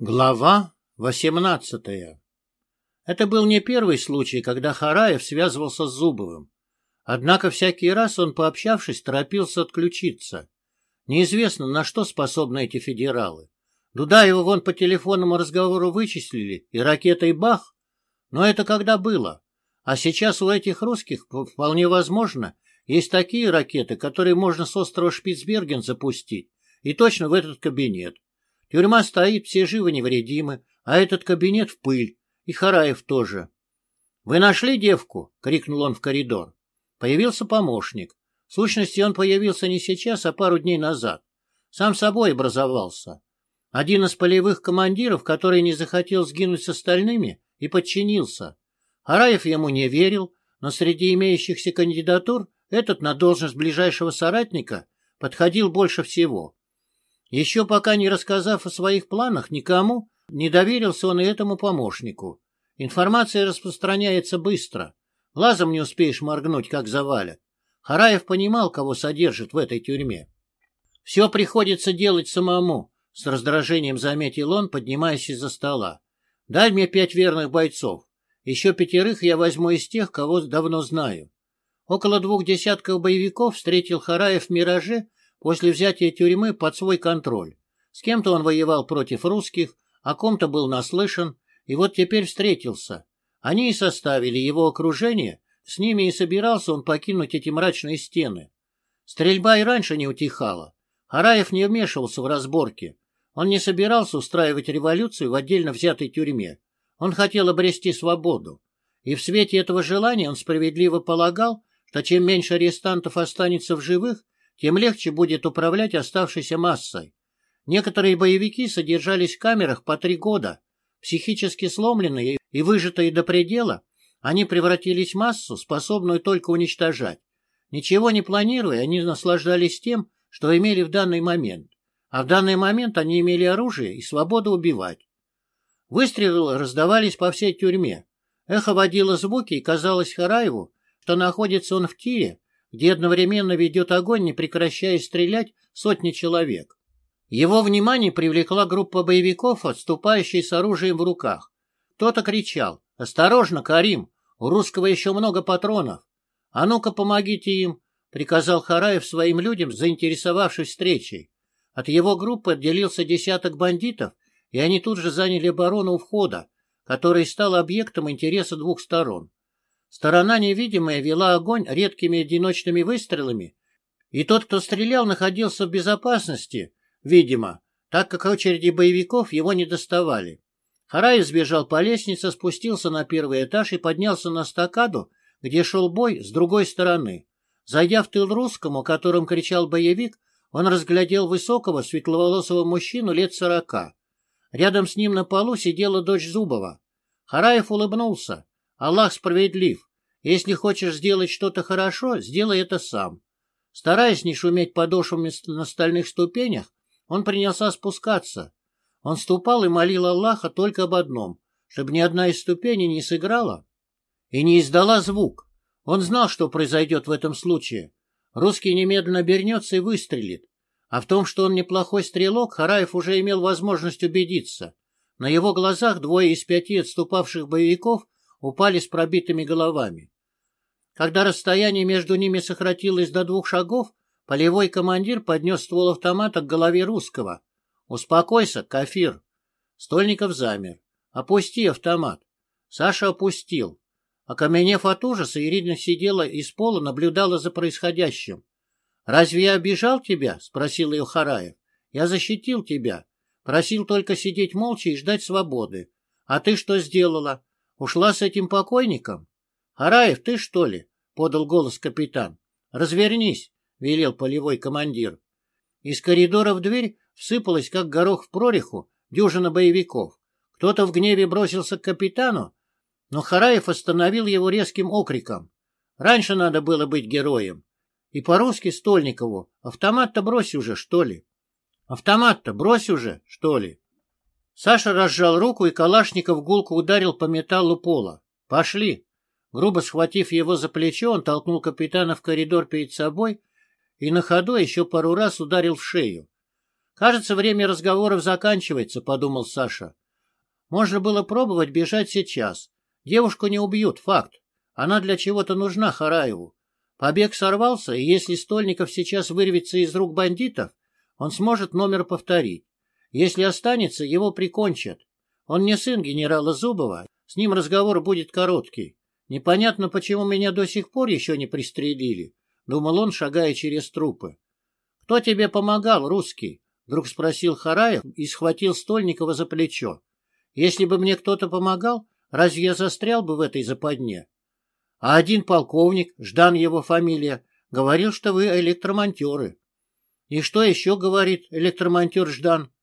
Глава восемнадцатая Это был не первый случай, когда Хараев связывался с Зубовым. Однако всякий раз он, пообщавшись, торопился отключиться. Неизвестно, на что способны эти федералы. Дудаева вон по телефонному разговору вычислили, и ракетой бах. Но это когда было. А сейчас у этих русских, вполне возможно, есть такие ракеты, которые можно с острова Шпицберген запустить, и точно в этот кабинет. Тюрьма стоит, все живы невредимы, а этот кабинет в пыль, и Хараев тоже. — Вы нашли девку? — крикнул он в коридор. Появился помощник. В сущности, он появился не сейчас, а пару дней назад. Сам собой образовался. Один из полевых командиров, который не захотел сгинуть с остальными, и подчинился. Хараев ему не верил, но среди имеющихся кандидатур этот на должность ближайшего соратника подходил больше всего. Еще пока не рассказав о своих планах никому, не доверился он и этому помощнику. Информация распространяется быстро. Глазом не успеешь моргнуть, как завалят. Хараев понимал, кого содержит в этой тюрьме. «Все приходится делать самому», — с раздражением заметил он, поднимаясь из-за стола. «Дай мне пять верных бойцов. Еще пятерых я возьму из тех, кого давно знаю». Около двух десятков боевиков встретил Хараев в «Мираже» после взятия тюрьмы под свой контроль. С кем-то он воевал против русских, о ком-то был наслышан, и вот теперь встретился. Они и составили его окружение, с ними и собирался он покинуть эти мрачные стены. Стрельба и раньше не утихала. Хараев не вмешивался в разборки. Он не собирался устраивать революцию в отдельно взятой тюрьме. Он хотел обрести свободу. И в свете этого желания он справедливо полагал, что чем меньше арестантов останется в живых, тем легче будет управлять оставшейся массой. Некоторые боевики содержались в камерах по три года. Психически сломленные и выжатые до предела, они превратились в массу, способную только уничтожать. Ничего не планируя, они наслаждались тем, что имели в данный момент. А в данный момент они имели оружие и свободу убивать. Выстрелы раздавались по всей тюрьме. Эхо водило звуки, и казалось Хараеву, что находится он в тире, где одновременно ведет огонь, не прекращая стрелять, сотни человек. Его внимание привлекла группа боевиков, отступающие с оружием в руках. Кто-то кричал «Осторожно, Карим! У русского еще много патронов! А ну-ка, помогите им!» — приказал Хараев своим людям, заинтересовавшись встречей. От его группы отделился десяток бандитов, и они тут же заняли оборону у входа, который стал объектом интереса двух сторон. Сторона невидимая вела огонь редкими одиночными выстрелами, и тот, кто стрелял, находился в безопасности, видимо, так как очереди боевиков его не доставали. Хараев сбежал по лестнице, спустился на первый этаж и поднялся на стакаду, где шел бой с другой стороны. Зайдя в тыл русскому, о котором кричал боевик, он разглядел высокого светловолосого мужчину лет сорока. Рядом с ним на полу сидела дочь Зубова. Хараев улыбнулся. Аллах справедлив. Если хочешь сделать что-то хорошо, сделай это сам. Стараясь не шуметь подошвами на стальных ступенях, он принялся спускаться. Он ступал и молил Аллаха только об одном, чтобы ни одна из ступеней не сыграла и не издала звук. Он знал, что произойдет в этом случае. Русский немедленно обернется и выстрелит. А в том, что он неплохой стрелок, Хараев уже имел возможность убедиться. На его глазах двое из пяти отступавших боевиков упали с пробитыми головами. Когда расстояние между ними сократилось до двух шагов, полевой командир поднес ствол автомата к голове русского. «Успокойся, кафир!» Стольников замер. «Опусти автомат!» Саша опустил. Окаменев от ужаса, Ирина сидела из пола, наблюдала за происходящим. «Разве я обижал тебя?» — спросил ее Хараев. «Я защитил тебя. Просил только сидеть молча и ждать свободы. А ты что сделала? Ушла с этим покойником? — Араев, ты что ли? — подал голос капитан. — Развернись, — велел полевой командир. Из коридора в дверь всыпалась, как горох в прореху, дюжина боевиков. Кто-то в гневе бросился к капитану, но Хараев остановил его резким окриком. Раньше надо было быть героем. И по-русски Стольникову. Автомат-то брось уже, что ли? Автомат-то брось уже, что ли? Саша разжал руку, и Калашников гулко ударил по металлу пола. «Пошли!» Грубо схватив его за плечо, он толкнул капитана в коридор перед собой и на ходу еще пару раз ударил в шею. Кажется, время разговоров заканчивается, подумал Саша. Можно было пробовать бежать сейчас. Девушку не убьют, факт. Она для чего-то нужна Хараеву. Побег сорвался, и если Стольников сейчас вырвется из рук бандитов, он сможет номер повторить. Если останется, его прикончат. Он не сын генерала Зубова, с ним разговор будет короткий. Непонятно, почему меня до сих пор еще не пристрелили, — думал он, шагая через трупы. — Кто тебе помогал, русский? — вдруг спросил Хараев и схватил Стольникова за плечо. — Если бы мне кто-то помогал, разве я застрял бы в этой западне? А один полковник, Ждан его фамилия, говорил, что вы электромонтеры. — И что еще говорит электромонтер Ждан?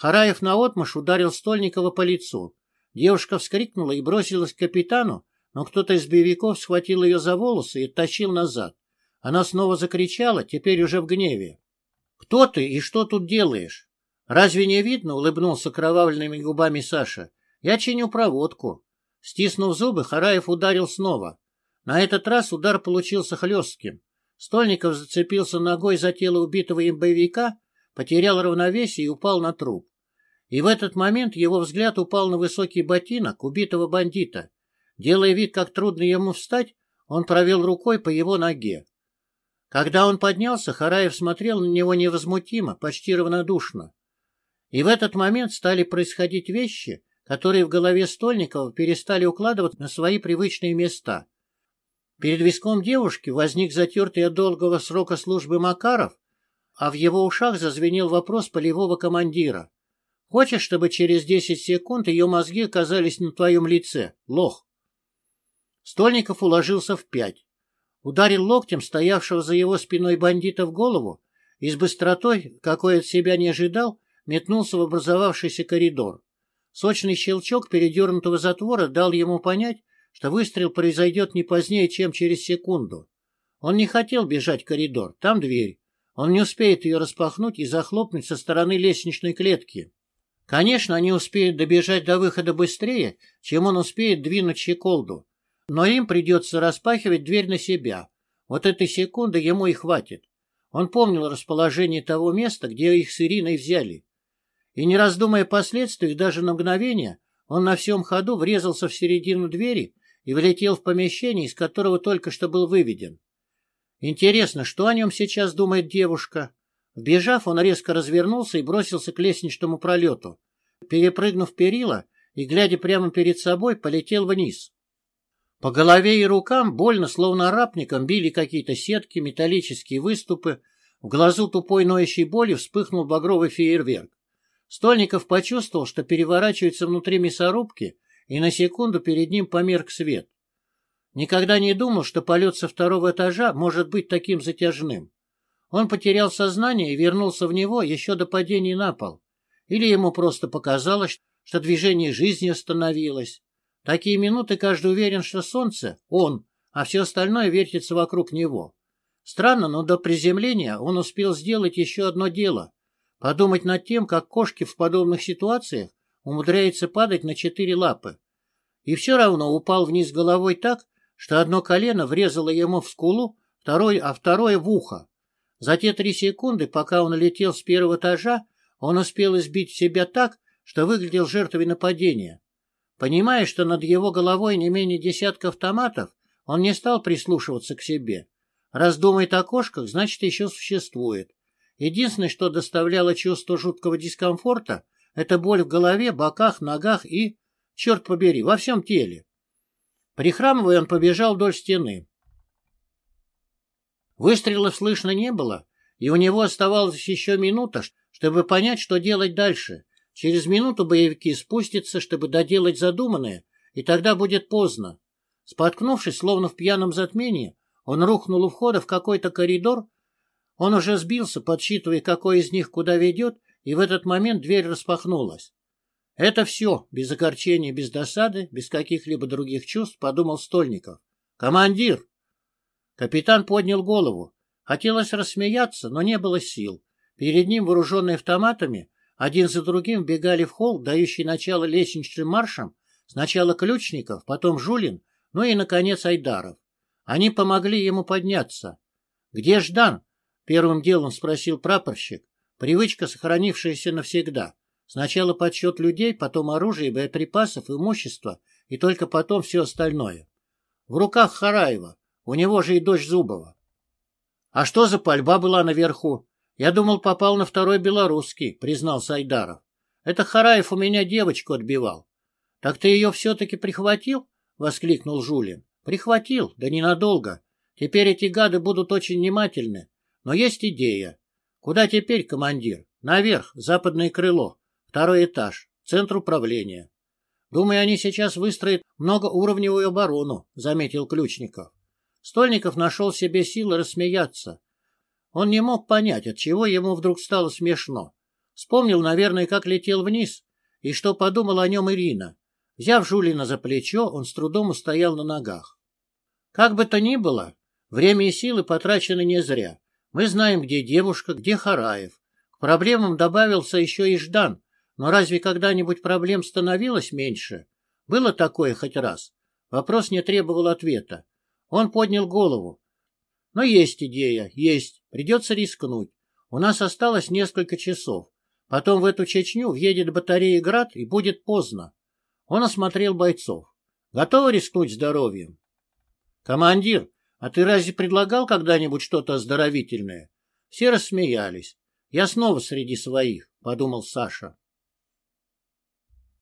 Хараев наотмашь ударил Стольникова по лицу. Девушка вскрикнула и бросилась к капитану, но кто-то из боевиков схватил ее за волосы и тащил назад. Она снова закричала, теперь уже в гневе. «Кто ты и что тут делаешь?» «Разве не видно?» — улыбнулся кровавленными губами Саша. «Я чиню проводку». Стиснув зубы, Хараев ударил снова. На этот раз удар получился хлестким. Стольников зацепился ногой за тело убитого им боевика, потерял равновесие и упал на труп. И в этот момент его взгляд упал на высокий ботинок убитого бандита. Делая вид, как трудно ему встать, он провел рукой по его ноге. Когда он поднялся, Хараев смотрел на него невозмутимо, почти равнодушно. И в этот момент стали происходить вещи, которые в голове Стольникова перестали укладывать на свои привычные места. Перед виском девушки возник затертый от долгого срока службы Макаров, а в его ушах зазвенел вопрос полевого командира. «Хочешь, чтобы через десять секунд ее мозги оказались на твоем лице, лох?» Стольников уложился в пять. Ударил локтем стоявшего за его спиной бандита в голову и с быстротой, какой от себя не ожидал, метнулся в образовавшийся коридор. Сочный щелчок передернутого затвора дал ему понять, что выстрел произойдет не позднее, чем через секунду. Он не хотел бежать в коридор, там дверь. Он не успеет ее распахнуть и захлопнуть со стороны лестничной клетки. Конечно, они успеют добежать до выхода быстрее, чем он успеет двинуть щеколду, но им придется распахивать дверь на себя. Вот этой секунды ему и хватит. Он помнил расположение того места, где их с Ириной взяли. И не раздумывая последствий, даже на мгновение, он на всем ходу врезался в середину двери и влетел в помещение, из которого только что был выведен. Интересно, что о нем сейчас думает девушка? Вбежав, он резко развернулся и бросился к лестничному пролету. Перепрыгнув перила и, глядя прямо перед собой, полетел вниз. По голове и рукам больно, словно арапником, били какие-то сетки, металлические выступы. В глазу тупой ноющей боли вспыхнул багровый фейерверк. Стольников почувствовал, что переворачивается внутри мясорубки, и на секунду перед ним померк свет. Никогда не думал, что полет со второго этажа может быть таким затяжным. Он потерял сознание и вернулся в него еще до падения на пол. Или ему просто показалось, что движение жизни остановилось. Такие минуты каждый уверен, что солнце — он, а все остальное вертится вокруг него. Странно, но до приземления он успел сделать еще одно дело — подумать над тем, как кошки в подобных ситуациях умудряются падать на четыре лапы. И все равно упал вниз головой так, что одно колено врезало ему в скулу, второй, а второе в ухо. За те три секунды, пока он летел с первого этажа, он успел избить себя так, что выглядел жертвой нападения. Понимая, что над его головой не менее десятка автоматов, он не стал прислушиваться к себе. Раз думает о кошках, значит, еще существует. Единственное, что доставляло чувство жуткого дискомфорта, это боль в голове, боках, ногах и, черт побери, во всем теле. Прихрамывая, он побежал вдоль стены. Выстрелов слышно не было, и у него оставалась еще минута, чтобы понять, что делать дальше. Через минуту боевики спустятся, чтобы доделать задуманное, и тогда будет поздно. Споткнувшись, словно в пьяном затмении, он рухнул у входа в какой-то коридор. Он уже сбился, подсчитывая, какой из них куда ведет, и в этот момент дверь распахнулась. Это все, без огорчения, без досады, без каких-либо других чувств, подумал Стольников. «Командир!» Капитан поднял голову. Хотелось рассмеяться, но не было сил. Перед ним, вооруженные автоматами, один за другим бегали в холл, дающий начало лестничным маршам, сначала Ключников, потом Жулин, ну и, наконец, Айдаров. Они помогли ему подняться. — Где Ждан? — первым делом спросил прапорщик. Привычка, сохранившаяся навсегда. Сначала подсчет людей, потом оружие, боеприпасов, имущество, и только потом все остальное. В руках Хараева. У него же и дочь Зубова. А что за пальба была наверху? Я думал, попал на второй белорусский, признал Сайдаров. Это Хараев у меня девочку отбивал. Так ты ее все-таки прихватил? Воскликнул Жулин. Прихватил, да ненадолго. Теперь эти гады будут очень внимательны. Но есть идея. Куда теперь, командир? Наверх, западное крыло. Второй этаж, центр управления. Думаю, они сейчас выстроят многоуровневую оборону, заметил Ключников. Стольников нашел себе силы рассмеяться. Он не мог понять, от чего ему вдруг стало смешно. Вспомнил, наверное, как летел вниз, и что подумала о нем Ирина. Взяв Жулина за плечо, он с трудом устоял на ногах. Как бы то ни было, время и силы потрачены не зря. Мы знаем, где девушка, где Хараев. К проблемам добавился еще и Ждан, но разве когда-нибудь проблем становилось меньше? Было такое хоть раз? Вопрос не требовал ответа. Он поднял голову. Но есть идея, есть. Придется рискнуть. У нас осталось несколько часов. Потом в эту Чечню въедет батарея «Град» и будет поздно. Он осмотрел бойцов. Готовы рискнуть здоровьем? Командир, а ты разве предлагал когда-нибудь что-то оздоровительное? Все рассмеялись. Я снова среди своих, подумал Саша.